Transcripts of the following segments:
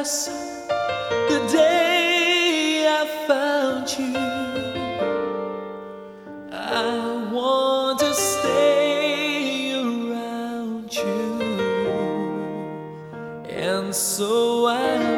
the day I found you. I want to stay around you, and so I.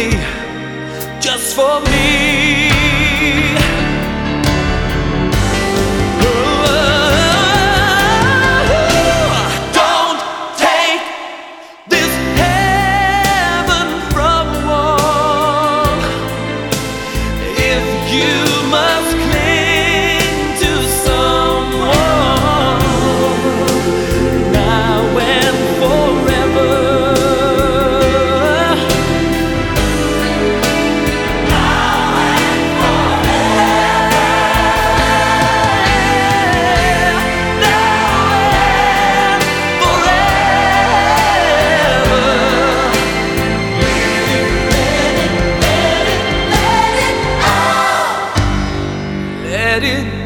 me, just for me. ellerin